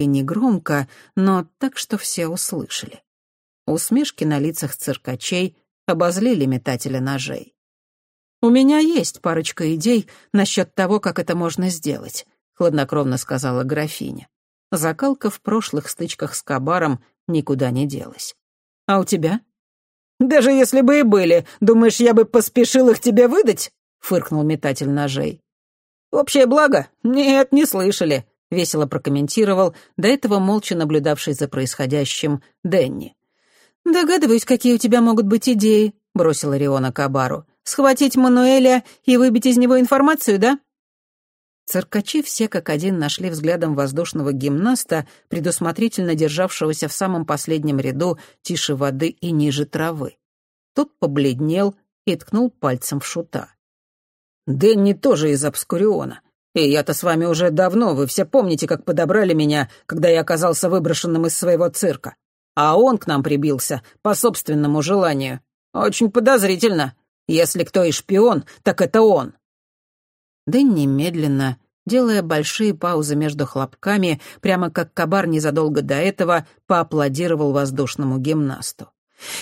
и негромко, но так, что все услышали. Усмешки на лицах циркачей обозлили метателя ножей. «У меня есть парочка идей насчет того, как это можно сделать», — хладнокровно сказала графиня. Закалка в прошлых стычках с Кабаром никуда не делась. «А у тебя?» «Даже если бы и были, думаешь, я бы поспешил их тебе выдать?» — фыркнул метатель ножей. «Общее благо? Нет, не слышали», — весело прокомментировал до этого молча наблюдавший за происходящим Денни. «Догадываюсь, какие у тебя могут быть идеи», — бросила Риона Кабару. Схватить Мануэля и выбить из него информацию, да?» Циркачи все как один нашли взглядом воздушного гимнаста, предусмотрительно державшегося в самом последнем ряду тише воды и ниже травы. Тот побледнел и ткнул пальцем в шута. «Дэнни тоже из Обскуриона. И я-то с вами уже давно, вы все помните, как подобрали меня, когда я оказался выброшенным из своего цирка. А он к нам прибился по собственному желанию. Очень подозрительно. Если кто и шпион, так это он». Дэн немедленно, делая большие паузы между хлопками, прямо как кабар незадолго до этого, поаплодировал воздушному гимнасту.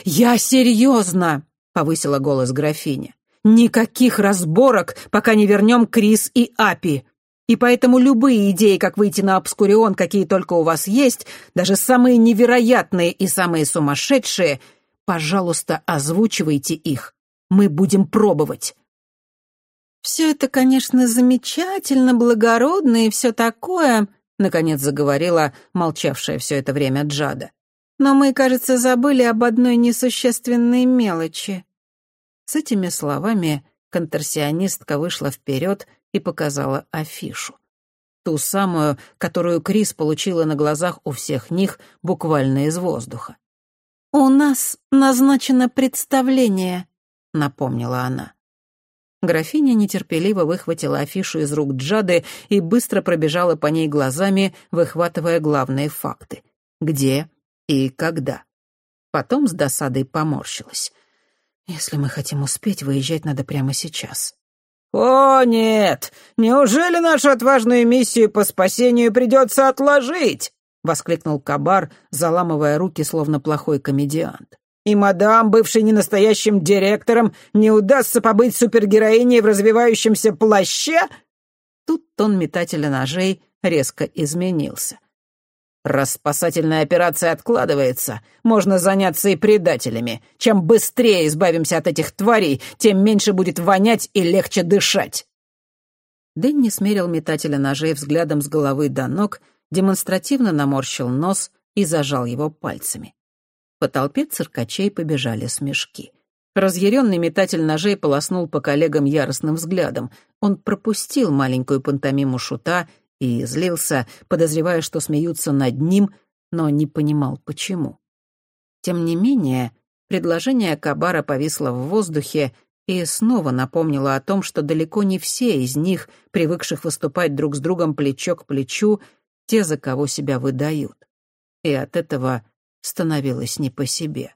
«Я серьезно!» — повысила голос графиня. «Никаких разборок, пока не вернем Крис и Апи. И поэтому любые идеи, как выйти на Обскурион, какие только у вас есть, даже самые невероятные и самые сумасшедшие, пожалуйста, озвучивайте их мы будем пробовать». «Все это, конечно, замечательно, благородно и все такое», — наконец заговорила молчавшая все это время Джада. «Но мы, кажется, забыли об одной несущественной мелочи». С этими словами конторсионистка вышла вперед и показала афишу. Ту самую, которую Крис получила на глазах у всех них буквально из воздуха. «У нас назначено представление», — напомнила она. Графиня нетерпеливо выхватила афишу из рук Джады и быстро пробежала по ней глазами, выхватывая главные факты. Где и когда. Потом с досадой поморщилась. «Если мы хотим успеть, выезжать надо прямо сейчас». «О, нет! Неужели нашу отважную миссию по спасению придется отложить?» — воскликнул Кабар, заламывая руки, словно плохой комедиант и мадам, бывшей ненастоящим директором, не удастся побыть супергероиней в развивающемся плаще?» Тут тон метателя ножей резко изменился. «Раз спасательная операция откладывается, можно заняться и предателями. Чем быстрее избавимся от этих тварей, тем меньше будет вонять и легче дышать». Дэнни смерил метателя ножей взглядом с головы до ног, демонстративно наморщил нос и зажал его пальцами. По толпе циркачей побежали смешки. Разъяренный метатель ножей полоснул по коллегам яростным взглядом. Он пропустил маленькую пантомиму шута и злился, подозревая, что смеются над ним, но не понимал, почему. Тем не менее, предложение Кабара повисло в воздухе и снова напомнило о том, что далеко не все из них, привыкших выступать друг с другом плечо к плечу, те, за кого себя выдают. И от этого становилось не по себе.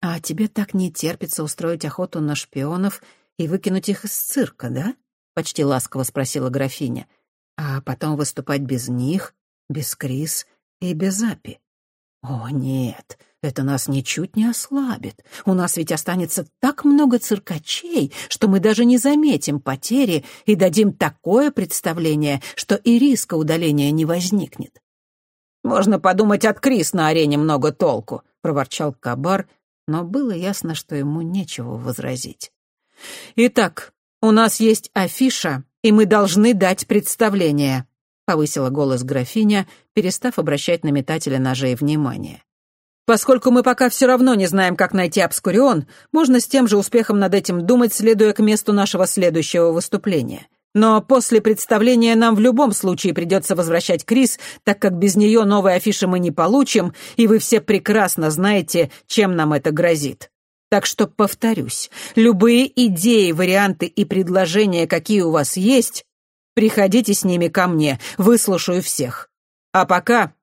«А тебе так не терпится устроить охоту на шпионов и выкинуть их из цирка, да?» — почти ласково спросила графиня. «А потом выступать без них, без Крис и без Апи?» «О, нет, это нас ничуть не ослабит. У нас ведь останется так много циркачей, что мы даже не заметим потери и дадим такое представление, что и риска удаления не возникнет. «Можно подумать, от Крис на арене много толку», — проворчал Кабар, но было ясно, что ему нечего возразить. «Итак, у нас есть афиша, и мы должны дать представление», — повысила голос графиня, перестав обращать на метателя ножей внимание. «Поскольку мы пока все равно не знаем, как найти Обскурион, можно с тем же успехом над этим думать, следуя к месту нашего следующего выступления. Но после представления нам в любом случае придется возвращать Крис, так как без нее новой афиши мы не получим, и вы все прекрасно знаете, чем нам это грозит. Так что повторюсь, любые идеи, варианты и предложения, какие у вас есть, приходите с ними ко мне, выслушаю всех. А пока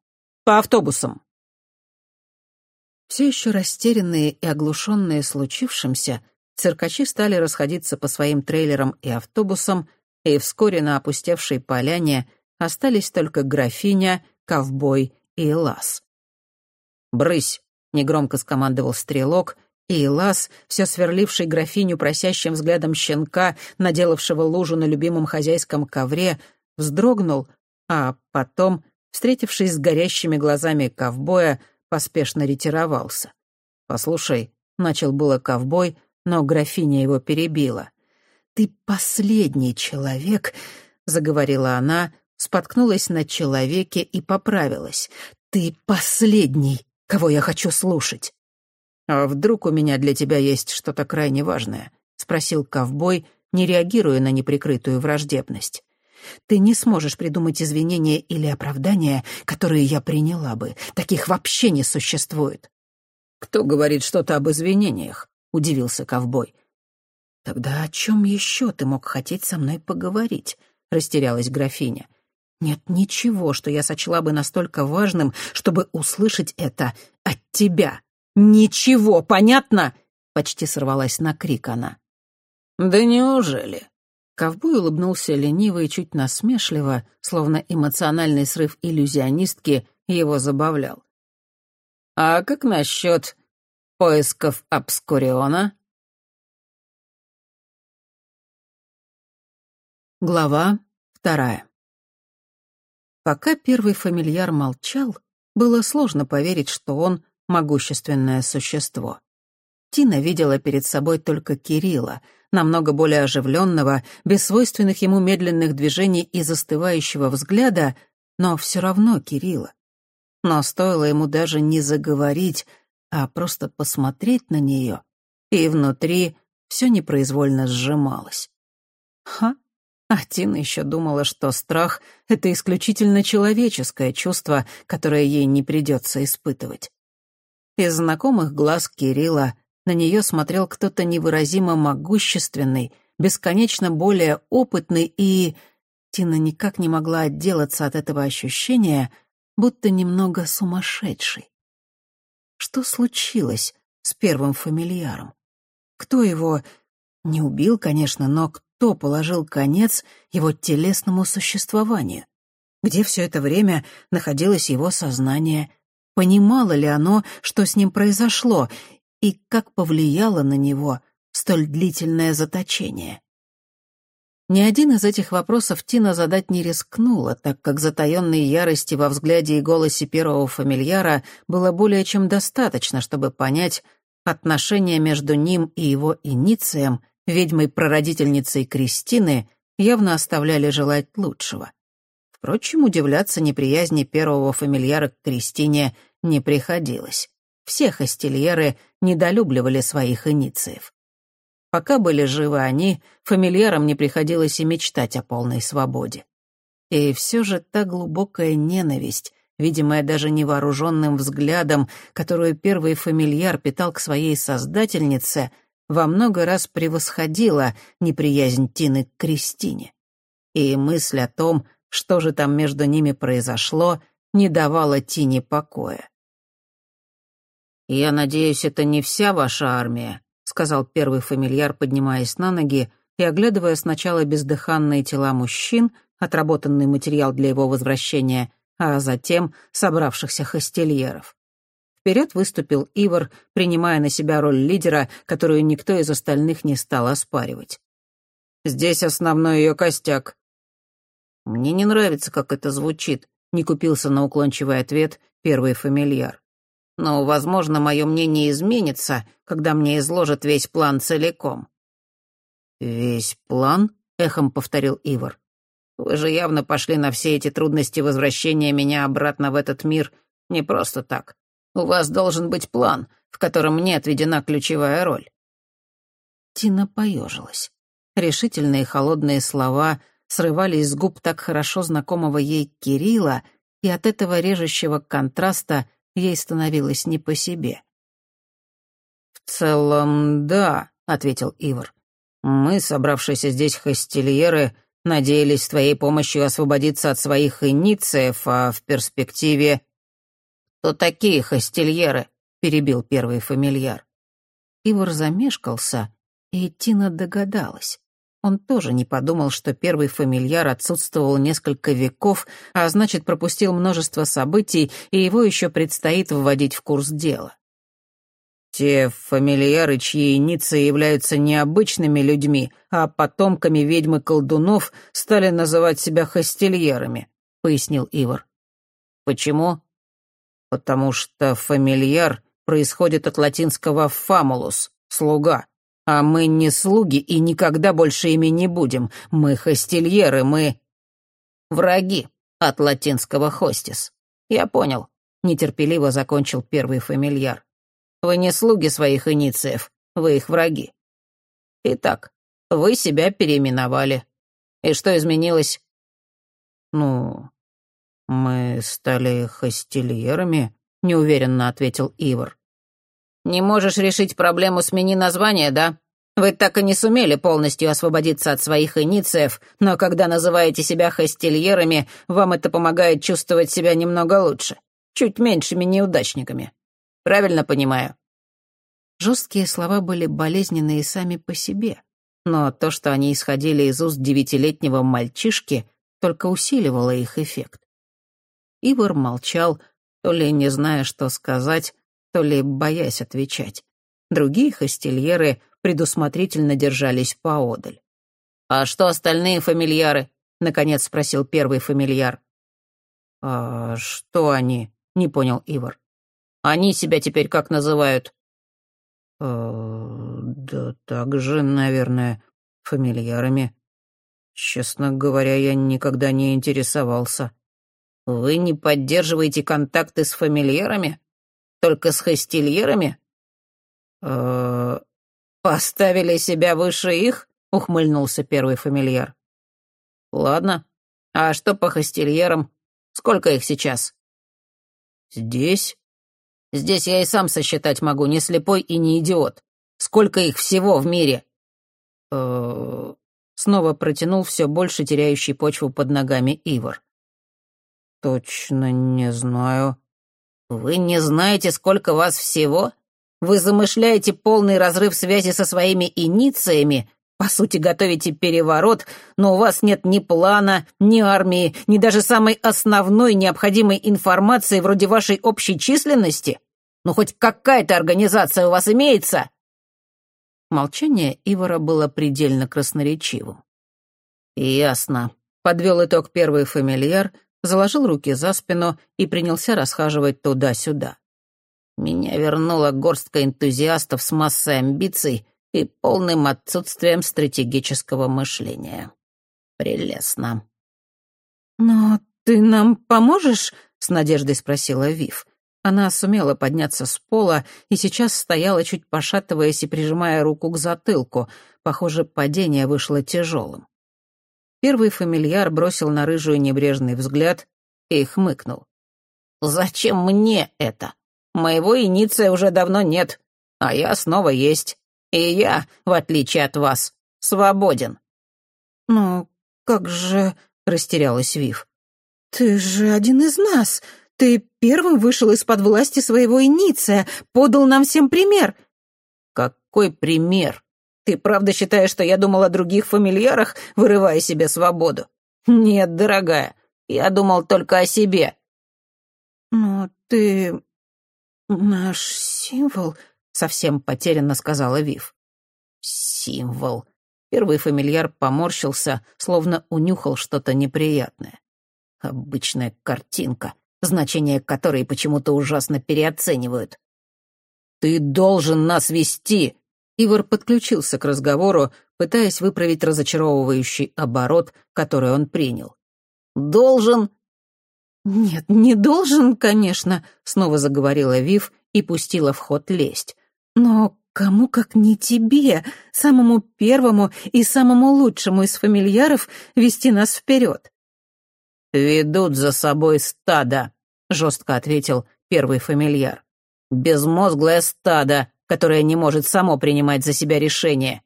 по автобусам. Все еще растерянные и оглушенные случившимся, циркачи стали расходиться по своим трейлерам и автобусам, и вскоре на опустевшей поляне остались только графиня, ковбой и лас. «Брысь!» — негромко скомандовал стрелок, и Лас, все сверливший графиню просящим взглядом щенка, наделавшего лужу на любимом хозяйском ковре, вздрогнул, а потом, встретившись с горящими глазами ковбоя, поспешно ретировался. «Послушай», — начал было ковбой, но графиня его перебила. «Ты последний человек», — заговорила она, споткнулась на человеке и поправилась. «Ты последний, кого я хочу слушать». «А вдруг у меня для тебя есть что-то крайне важное?» — спросил ковбой, не реагируя на неприкрытую враждебность. «Ты не сможешь придумать извинения или оправдания, которые я приняла бы. Таких вообще не существует». «Кто говорит что-то об извинениях?» — удивился ковбой. «Тогда о чем еще ты мог хотеть со мной поговорить?» — растерялась графиня. «Нет ничего, что я сочла бы настолько важным, чтобы услышать это от тебя». «Ничего, понятно?» — почти сорвалась на крик она. «Да неужели?» Ковбой улыбнулся лениво и чуть насмешливо, словно эмоциональный срыв иллюзионистки его забавлял. «А как насчет поисков Обскуриона?» Глава вторая. Пока первый фамильяр молчал, было сложно поверить, что он могущественное существо. Тина видела перед собой только Кирилла, намного более оживленного, без свойственных ему медленных движений и застывающего взгляда, но все равно Кирилла. Но стоило ему даже не заговорить, а просто посмотреть на нее, и внутри все непроизвольно сжималось. Ха! А Тина еще думала, что страх — это исключительно человеческое чувство, которое ей не придется испытывать. Из знакомых глаз Кирилла на нее смотрел кто-то невыразимо могущественный, бесконечно более опытный и... Тина никак не могла отделаться от этого ощущения, будто немного сумасшедший. Что случилось с первым фамильяром? Кто его... Не убил, конечно, но кто положил конец его телесному существованию? Где все это время находилось его сознание — Понимало ли оно, что с ним произошло, и как повлияло на него столь длительное заточение? Ни один из этих вопросов Тина задать не рискнула, так как затаённой ярости во взгляде и голосе первого фамильяра было более чем достаточно, чтобы понять, отношения между ним и его иницием, ведьмой-прародительницей Кристины, явно оставляли желать лучшего. Впрочем, удивляться неприязни первого фамильяра к Кристине не приходилось. Все хостельеры недолюбливали своих инициев. Пока были живы они, фамильярам не приходилось и мечтать о полной свободе. И все же та глубокая ненависть, видимая даже невооруженным взглядом, которую первый фамильяр питал к своей создательнице, во много раз превосходила неприязнь Тины к Кристине. И мысль о том, что же там между ними произошло, не давало Тине покоя. «Я надеюсь, это не вся ваша армия», — сказал первый фамильяр, поднимаясь на ноги и оглядывая сначала бездыханные тела мужчин, отработанный материал для его возвращения, а затем собравшихся хостельеров. Вперед выступил Ивар, принимая на себя роль лидера, которую никто из остальных не стал оспаривать. «Здесь основной ее костяк», «Мне не нравится, как это звучит», — не купился на уклончивый ответ первый фамильяр. «Но, возможно, мое мнение изменится, когда мне изложат весь план целиком». «Весь план?» — эхом повторил Ивар. «Вы же явно пошли на все эти трудности возвращения меня обратно в этот мир не просто так. У вас должен быть план, в котором мне отведена ключевая роль». Тина поежилась. Решительные холодные слова — срывались с губ так хорошо знакомого ей Кирилла, и от этого режущего контраста ей становилось не по себе. «В целом, да», — ответил Ивар. «Мы, собравшиеся здесь хостельеры, надеялись с твоей помощью освободиться от своих инициев, а в перспективе...» «Кто такие хостельеры?» — перебил первый фамильяр. Ивар замешкался, и Тина догадалась. Он тоже не подумал, что первый фамильяр отсутствовал несколько веков, а значит, пропустил множество событий, и его еще предстоит вводить в курс дела. Те фамильяры, чьи иниции являются необычными людьми, а потомками ведьмы-колдунов, стали называть себя хостельерами, — пояснил Ивар. Почему? Потому что фамильяр происходит от латинского «фамулус» — «слуга», а мы не слуги и никогда больше ими не будем. Мы хостельеры, мы... Враги от латинского «хостис». Я понял. Нетерпеливо закончил первый фамильяр. Вы не слуги своих инициев, вы их враги. Итак, вы себя переименовали. И что изменилось? Ну, мы стали хостельерами, неуверенно ответил Ивар. «Не можешь решить проблему смени названия, да? Вы так и не сумели полностью освободиться от своих инициев, но когда называете себя хостельерами, вам это помогает чувствовать себя немного лучше, чуть меньшими неудачниками. Правильно понимаю?» Жесткие слова были болезненные сами по себе, но то, что они исходили из уст девятилетнего мальчишки, только усиливало их эффект. Ивар молчал, то ли не зная, что сказать, то ли боясь отвечать. Другие хостельеры предусмотрительно держались поодаль. «А что остальные фамильяры?» — наконец спросил первый фамильяр. «А что они?» — не понял Ивар. «Они себя теперь как называют?» «Э, «Да так же, наверное, фамильярами. Честно говоря, я никогда не интересовался». «Вы не поддерживаете контакты с фамильярами?» Только с хостельерами? э поставили себя выше их?» — ухмыльнулся первый фамильяр. «Ладно. А что по хостельерам? Сколько их сейчас?» «Здесь?» «Здесь я и сам сосчитать могу, не слепой и не идиот. Сколько их всего в мире?» э Снова протянул все больше теряющий почву под ногами Ивар. «Точно не знаю», «Вы не знаете, сколько вас всего? Вы замышляете полный разрыв связи со своими инициями, по сути, готовите переворот, но у вас нет ни плана, ни армии, ни даже самой основной необходимой информации вроде вашей общей численности? Ну, хоть какая-то организация у вас имеется?» Молчание Ивара было предельно красноречивым. «Ясно», — подвел итог первый фамильяр, заложил руки за спину и принялся расхаживать туда-сюда. Меня вернула горстка энтузиастов с массой амбиций и полным отсутствием стратегического мышления. Прелестно. «Но ты нам поможешь?» — с надеждой спросила Вив. Она сумела подняться с пола и сейчас стояла, чуть пошатываясь и прижимая руку к затылку. Похоже, падение вышло тяжелым. Первый фамильяр бросил на рыжую небрежный взгляд и хмыкнул. «Зачем мне это? Моего иниция уже давно нет, а я снова есть. И я, в отличие от вас, свободен». «Ну, как же...» — растерялась Вив. «Ты же один из нас. Ты первым вышел из-под власти своего иниция, подал нам всем пример». «Какой пример?» Ты правда считаешь, что я думал о других фамильярах, вырывая себе свободу? Нет, дорогая, я думал только о себе». «Но ты наш символ», — совсем потерянно сказала Вив. «Символ». Первый фамильяр поморщился, словно унюхал что-то неприятное. Обычная картинка, значение которой почему-то ужасно переоценивают. «Ты должен нас вести!» Ивар подключился к разговору, пытаясь выправить разочаровывающий оборот, который он принял. «Должен?» «Нет, не должен, конечно», — снова заговорила Вив и пустила в ход лесть. «Но кому, как не тебе, самому первому и самому лучшему из фамильяров, вести нас вперед?» «Ведут за собой стадо», — жестко ответил первый фамильяр. «Безмозглое стадо, которое не может само принимать за себя решения.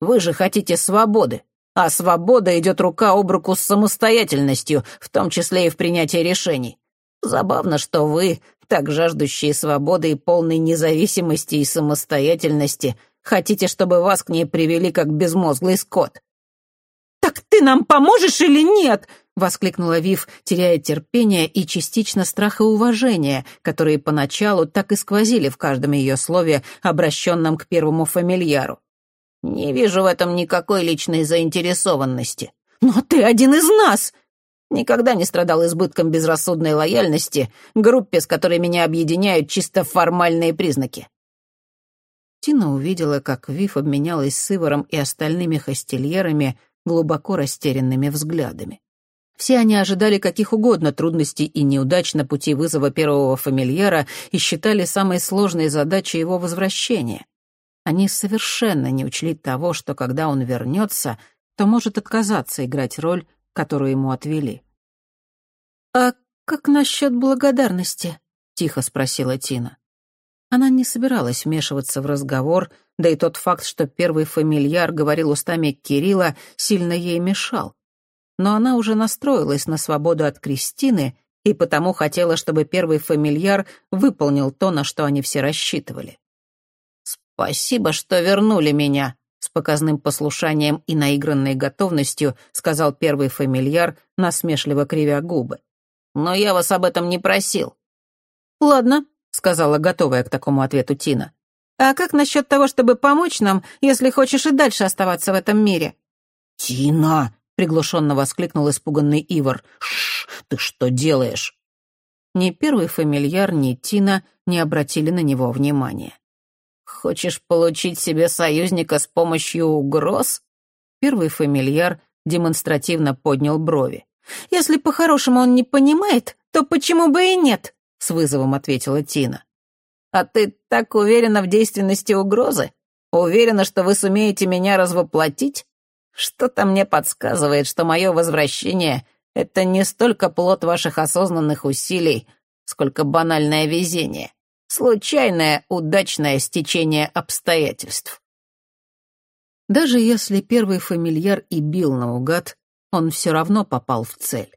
Вы же хотите свободы, а свобода идет рука об руку с самостоятельностью, в том числе и в принятии решений. Забавно, что вы, так жаждущие свободы и полной независимости и самостоятельности, хотите, чтобы вас к ней привели как безмозглый скот. «Так ты нам поможешь или нет?» — воскликнула Вив, теряя терпение и частично страх и уважение, которые поначалу так и сквозили в каждом ее слове, обращенном к первому фамильяру. «Не вижу в этом никакой личной заинтересованности». «Но ты один из нас!» Никогда не страдал избытком безрассудной лояльности группе, с которой меня объединяют чисто формальные признаки. Тина увидела, как Вив обменялась с Иваром и остальными хостельерами глубоко растерянными взглядами. Все они ожидали каких угодно трудностей и неудач на пути вызова первого фамильяра и считали самой сложной задачей его возвращения. Они совершенно не учли того, что когда он вернется, то может отказаться играть роль, которую ему отвели. «А как насчет благодарности?» — тихо спросила Тина. Она не собиралась вмешиваться в разговор, да и тот факт, что первый фамильяр говорил устами Кирилла, сильно ей мешал. Но она уже настроилась на свободу от Кристины и потому хотела, чтобы первый фамильяр выполнил то, на что они все рассчитывали. «Спасибо, что вернули меня», — с показным послушанием и наигранной готовностью сказал первый фамильяр, насмешливо кривя губы. «Но я вас об этом не просил». «Ладно», сказала готовая к такому ответу Тина. «А как насчет того, чтобы помочь нам, если хочешь и дальше оставаться в этом мире?» «Тина!» — приглушенно воскликнул испуганный Ивар. «Шш, ты что делаешь?» Ни первый фамильяр, ни Тина не обратили на него внимания. «Хочешь получить себе союзника с помощью угроз?» Первый фамильяр демонстративно поднял брови. «Если по-хорошему он не понимает, то почему бы и нет?» — с вызовом ответила Тина. «А ты так уверена в действенности угрозы? Уверена, что вы сумеете меня развоплотить? Что-то мне подсказывает, что мое возвращение — это не столько плод ваших осознанных усилий, сколько банальное везение, случайное удачное стечение обстоятельств». Даже если первый фамильяр и бил наугад, он все равно попал в цель.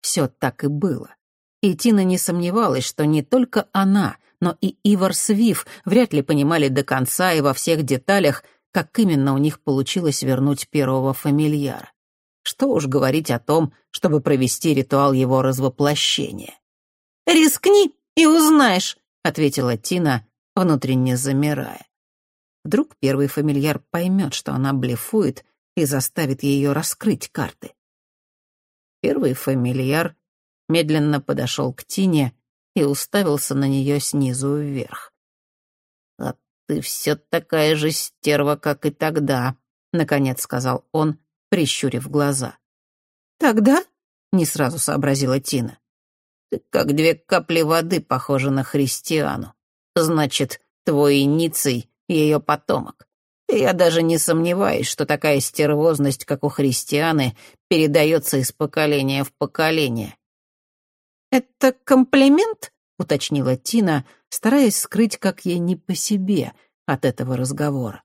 Все так и было. И Тина не сомневалась, что не только она, но и Ивар Свиф вряд ли понимали до конца и во всех деталях, как именно у них получилось вернуть первого фамильяра. Что уж говорить о том, чтобы провести ритуал его развоплощения. «Рискни и узнаешь», — ответила Тина, внутренне замирая. Вдруг первый фамильяр поймет, что она блефует, и заставит ее раскрыть карты. Первый фамильяр медленно подошел к Тине и уставился на нее снизу вверх. «А ты все такая же стерва, как и тогда», — наконец сказал он, прищурив глаза. «Тогда?» — не сразу сообразила Тина. «Ты как две капли воды похожа на христиану. Значит, твой Ницей — ее потомок. И я даже не сомневаюсь, что такая стервозность, как у христианы, передается из поколения в поколение. «Это комплимент?» — уточнила Тина, стараясь скрыть, как ей не по себе от этого разговора.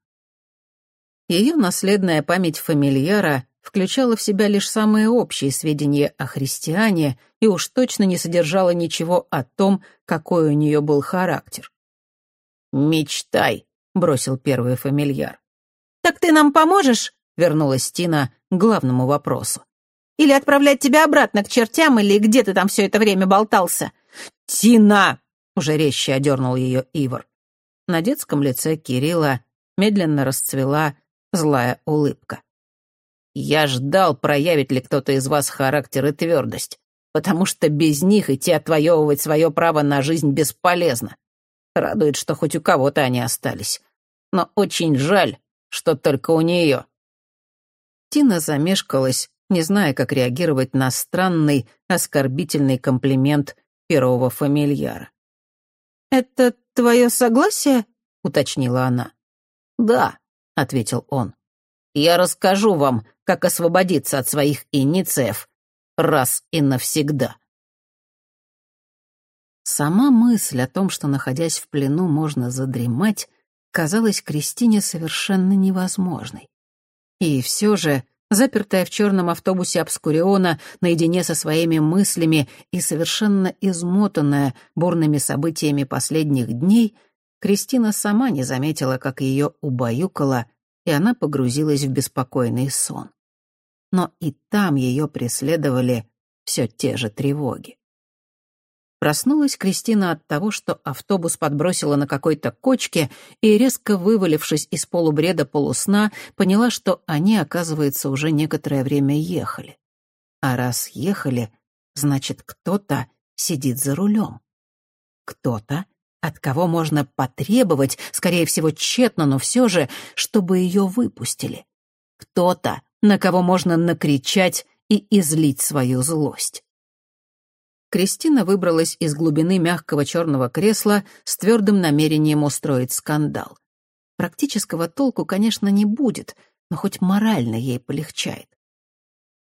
Ее наследная память фамильяра включала в себя лишь самые общие сведения о христиане и уж точно не содержала ничего о том, какой у нее был характер. «Мечтай», — бросил первый фамильяр. «Так ты нам поможешь?» — вернулась Тина к главному вопросу. Или отправлять тебя обратно к чертям, или где ты там все это время болтался?» «Тина!» — уже резче одернул ее Ивар. На детском лице Кирилла медленно расцвела злая улыбка. «Я ждал, проявит ли кто-то из вас характер и твердость, потому что без них идти отвоевывать свое право на жизнь бесполезно. Радует, что хоть у кого-то они остались. Но очень жаль, что только у нее». Тина замешкалась, не зная, как реагировать на странный, оскорбительный комплимент первого фамильяра. «Это твое согласие?» — уточнила она. «Да», — ответил он. «Я расскажу вам, как освободиться от своих инициев раз и навсегда». Сама мысль о том, что, находясь в плену, можно задремать, казалась Кристине совершенно невозможной. И все же Запертая в черном автобусе Обскуриона наедине со своими мыслями и совершенно измотанная бурными событиями последних дней, Кристина сама не заметила, как ее убаюкало, и она погрузилась в беспокойный сон. но и там ее преследовали все те же тревоги. Проснулась Кристина от того, что автобус подбросила на какой-то кочке и, резко вывалившись из полубреда полусна, поняла, что они, оказывается, уже некоторое время ехали. А раз ехали, значит, кто-то сидит за рулем. Кто-то, от кого можно потребовать, скорее всего, тщетно, но все же, чтобы ее выпустили. Кто-то, на кого можно накричать и излить свою злость. Кристина выбралась из глубины мягкого черного кресла с твердым намерением устроить скандал. Практического толку, конечно, не будет, но хоть морально ей полегчает.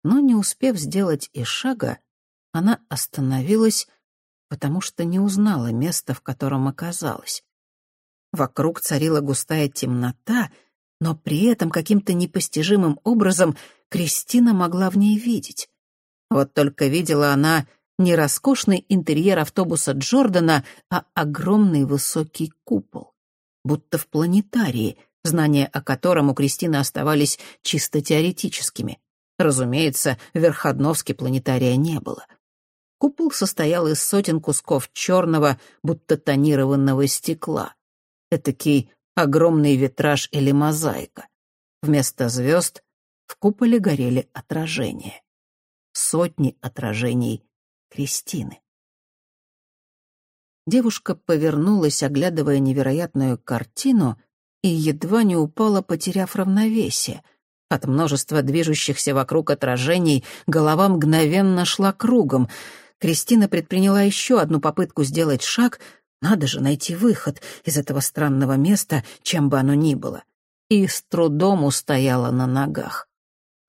Но не успев сделать и шага, она остановилась, потому что не узнала место, в котором оказалась. Вокруг царила густая темнота, но при этом каким-то непостижимым образом Кристина могла в ней видеть. Вот только видела она не роскошный интерьер автобуса Джордана, а огромный высокий купол. Будто в планетарии, знания о котором у Кристины оставались чисто теоретическими. Разумеется, в Верходновске планетария не было. Купол состоял из сотен кусков черного, будто тонированного стекла. Этакий огромный витраж или мозаика. Вместо звезд в куполе горели отражения. Сотни отражений Кристины. Девушка повернулась, оглядывая невероятную картину, и едва не упала, потеряв равновесие. От множества движущихся вокруг отражений голова мгновенно шла кругом. Кристина предприняла еще одну попытку сделать шаг. Надо же найти выход из этого странного места, чем бы оно ни было. И с трудом устояла на ногах.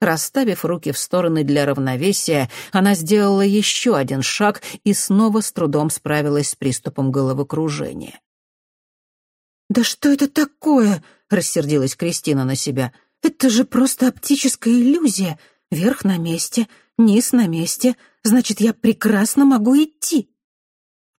Расставив руки в стороны для равновесия, она сделала еще один шаг и снова с трудом справилась с приступом головокружения. «Да что это такое?» — рассердилась Кристина на себя. «Это же просто оптическая иллюзия. Верх на месте, низ на месте. Значит, я прекрасно могу идти».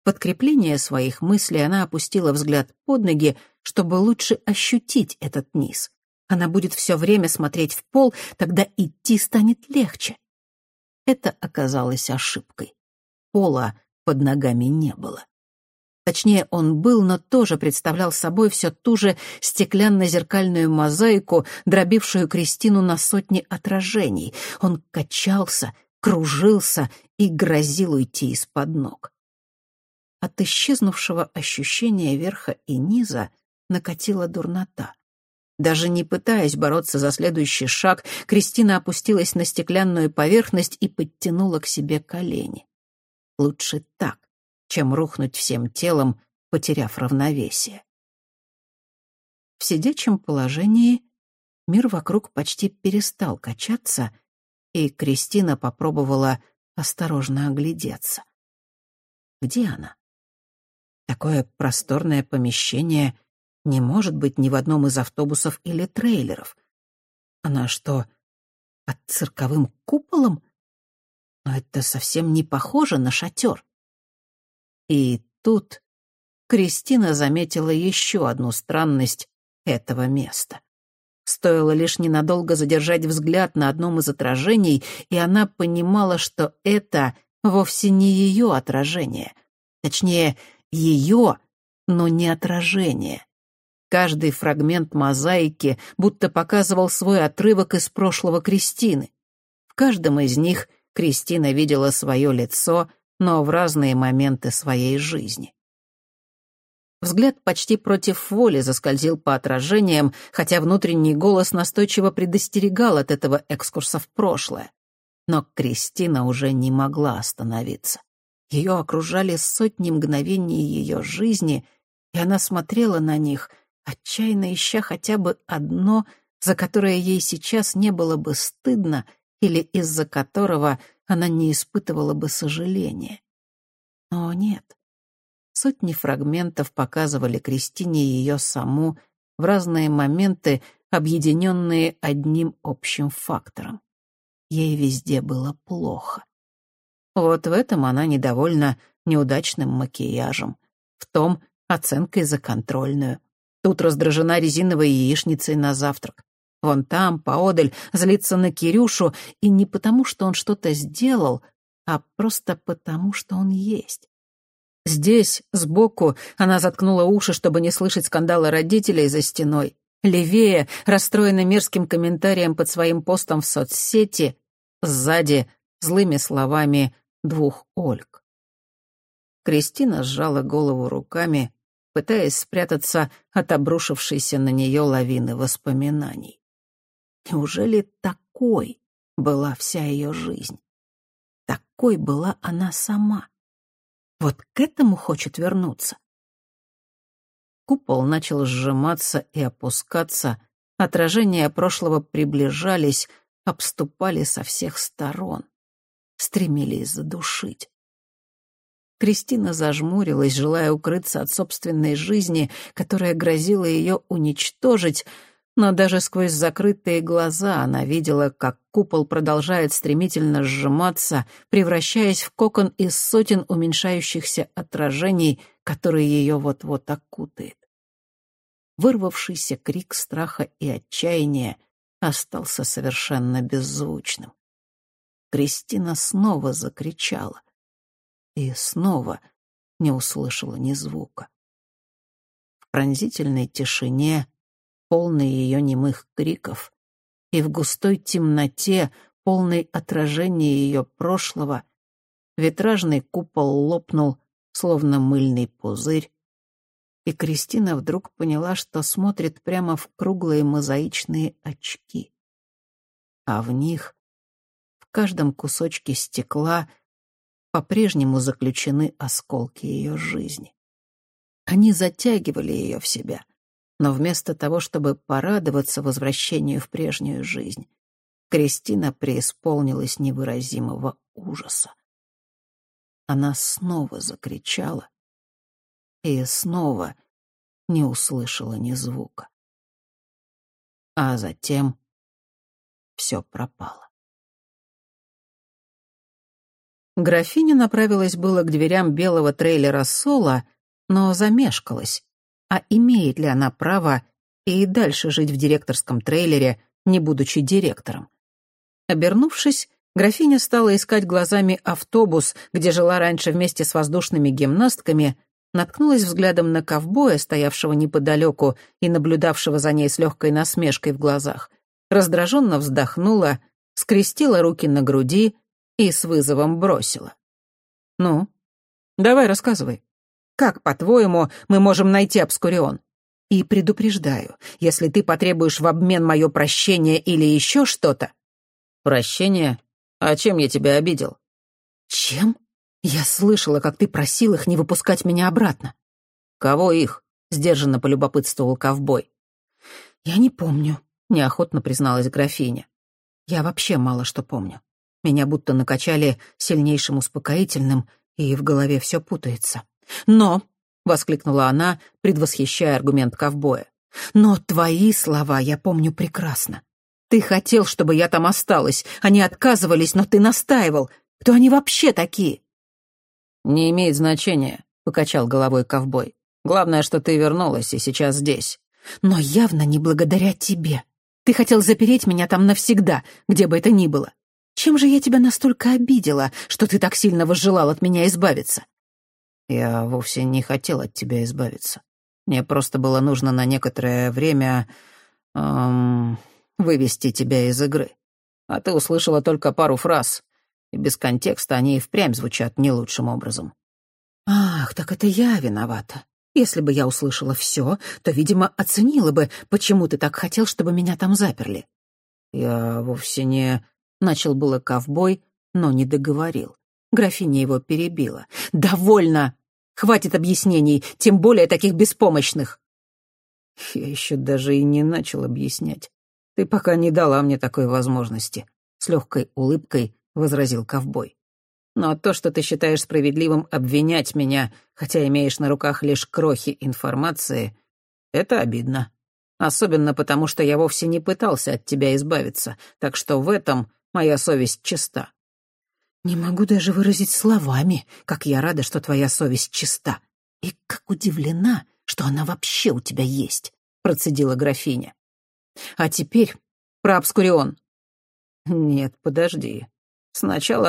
Подкрепление своих мыслей она опустила взгляд под ноги, чтобы лучше ощутить этот низ. Она будет все время смотреть в пол, тогда идти станет легче. Это оказалось ошибкой. Пола под ногами не было. Точнее, он был, но тоже представлял собой все ту же стеклянно-зеркальную мозаику, дробившую Кристину на сотни отражений. Он качался, кружился и грозил уйти из-под ног. От исчезнувшего ощущения верха и низа накатила дурнота. Даже не пытаясь бороться за следующий шаг, Кристина опустилась на стеклянную поверхность и подтянула к себе колени. Лучше так, чем рухнуть всем телом, потеряв равновесие. В сидячем положении мир вокруг почти перестал качаться, и Кристина попробовала осторожно оглядеться. Где она? Такое просторное помещение — не может быть ни в одном из автобусов или трейлеров. Она что, под цирковым куполом? Но это совсем не похоже на шатер. И тут Кристина заметила еще одну странность этого места. Стоило лишь ненадолго задержать взгляд на одном из отражений, и она понимала, что это вовсе не ее отражение. Точнее, ее, но не отражение. Каждый фрагмент мозаики будто показывал свой отрывок из прошлого Кристины. В каждом из них Кристина видела свое лицо, но в разные моменты своей жизни. Взгляд почти против воли заскользил по отражениям, хотя внутренний голос настойчиво предостерегал от этого экскурса в прошлое. Но Кристина уже не могла остановиться. Ее окружали сотни мгновений ее жизни, и она смотрела на них — отчаянно ища хотя бы одно, за которое ей сейчас не было бы стыдно или из-за которого она не испытывала бы сожаления. Но нет. Сотни фрагментов показывали Кристине ее саму в разные моменты, объединенные одним общим фактором. Ей везде было плохо. Вот в этом она недовольна неудачным макияжем, в том — оценкой за контрольную, Тут раздражена резиновой яичницей на завтрак. вон там, поодаль, злится на Кирюшу, и не потому, что он что-то сделал, а просто потому, что он есть. Здесь, сбоку, она заткнула уши, чтобы не слышать скандала родителей за стеной. Левее, расстроенный мерзким комментарием под своим постом в соцсети, сзади, злыми словами двух Ольг. Кристина сжала голову руками, пытаясь спрятаться от обрушившейся на нее лавины воспоминаний. Неужели такой была вся ее жизнь? Такой была она сама? Вот к этому хочет вернуться? Купол начал сжиматься и опускаться, отражения прошлого приближались, обступали со всех сторон, стремились задушить. Кристина зажмурилась, желая укрыться от собственной жизни, которая грозила ее уничтожить, но даже сквозь закрытые глаза она видела, как купол продолжает стремительно сжиматься, превращаясь в кокон из сотен уменьшающихся отражений, которые ее вот-вот окутает. Вырвавшийся крик страха и отчаяния остался совершенно беззвучным. Кристина снова закричала и снова не услышала ни звука. В пронзительной тишине полной ее немых криков, и в густой темноте, полной отражения ее прошлого, витражный купол лопнул, словно мыльный пузырь, и Кристина вдруг поняла, что смотрит прямо в круглые мозаичные очки. А в них, в каждом кусочке стекла, по-прежнему заключены осколки ее жизни. Они затягивали ее в себя, но вместо того, чтобы порадоваться возвращению в прежнюю жизнь, Кристина преисполнилась невыразимого ужаса. Она снова закричала и снова не услышала ни звука. А затем все пропало. Графиня направилась было к дверям белого трейлера Соло, но замешкалась, а имеет ли она право и дальше жить в директорском трейлере, не будучи директором. Обернувшись, графиня стала искать глазами автобус, где жила раньше вместе с воздушными гимнастками, наткнулась взглядом на ковбоя, стоявшего неподалеку и наблюдавшего за ней с легкой насмешкой в глазах, раздраженно вздохнула, скрестила руки на груди и с вызовом бросила. «Ну, давай рассказывай». Как, по-твоему, мы можем найти Обскурион? И предупреждаю, если ты потребуешь в обмен мое прощение или еще что-то...» «Прощение? А чем я тебя обидел?» «Чем? Я слышала, как ты просил их не выпускать меня обратно». «Кого их?» — сдержанно полюбопытствовал ковбой. «Я не помню», — неохотно призналась графиня. «Я вообще мало что помню. Меня будто накачали сильнейшим успокоительным, и в голове все путается. «Но», — воскликнула она, предвосхищая аргумент ковбоя, «но твои слова я помню прекрасно. Ты хотел, чтобы я там осталась. Они отказывались, но ты настаивал. Кто они вообще такие?» «Не имеет значения», — покачал головой ковбой. «Главное, что ты вернулась и сейчас здесь». «Но явно не благодаря тебе. Ты хотел запереть меня там навсегда, где бы это ни было. Чем же я тебя настолько обидела, что ты так сильно возжелал от меня избавиться? Я вовсе не хотел от тебя избавиться. Мне просто было нужно на некоторое время эм, вывести тебя из игры. А ты услышала только пару фраз, и без контекста они и впрямь звучат не лучшим образом. Ах, так это я виновата. Если бы я услышала все, то, видимо, оценила бы, почему ты так хотел, чтобы меня там заперли. Я вовсе не... Начал было ковбой, но не договорил. Графиня его перебила. «Довольно! Хватит объяснений, тем более таких беспомощных. Я еще даже и не начал объяснять. Ты пока не дала мне такой возможности. С легкой улыбкой возразил ковбой. Но то, что ты считаешь справедливым обвинять меня, хотя имеешь на руках лишь крохи информации, это обидно. Особенно потому, что я вовсе не пытался от тебя избавиться, так что в этом моя совесть чиста. Не могу даже выразить словами, как я рада, что твоя совесть чиста. И как удивлена, что она вообще у тебя есть, процедила графиня. А теперь про Обскурион?» «Нет, подожди. Сначала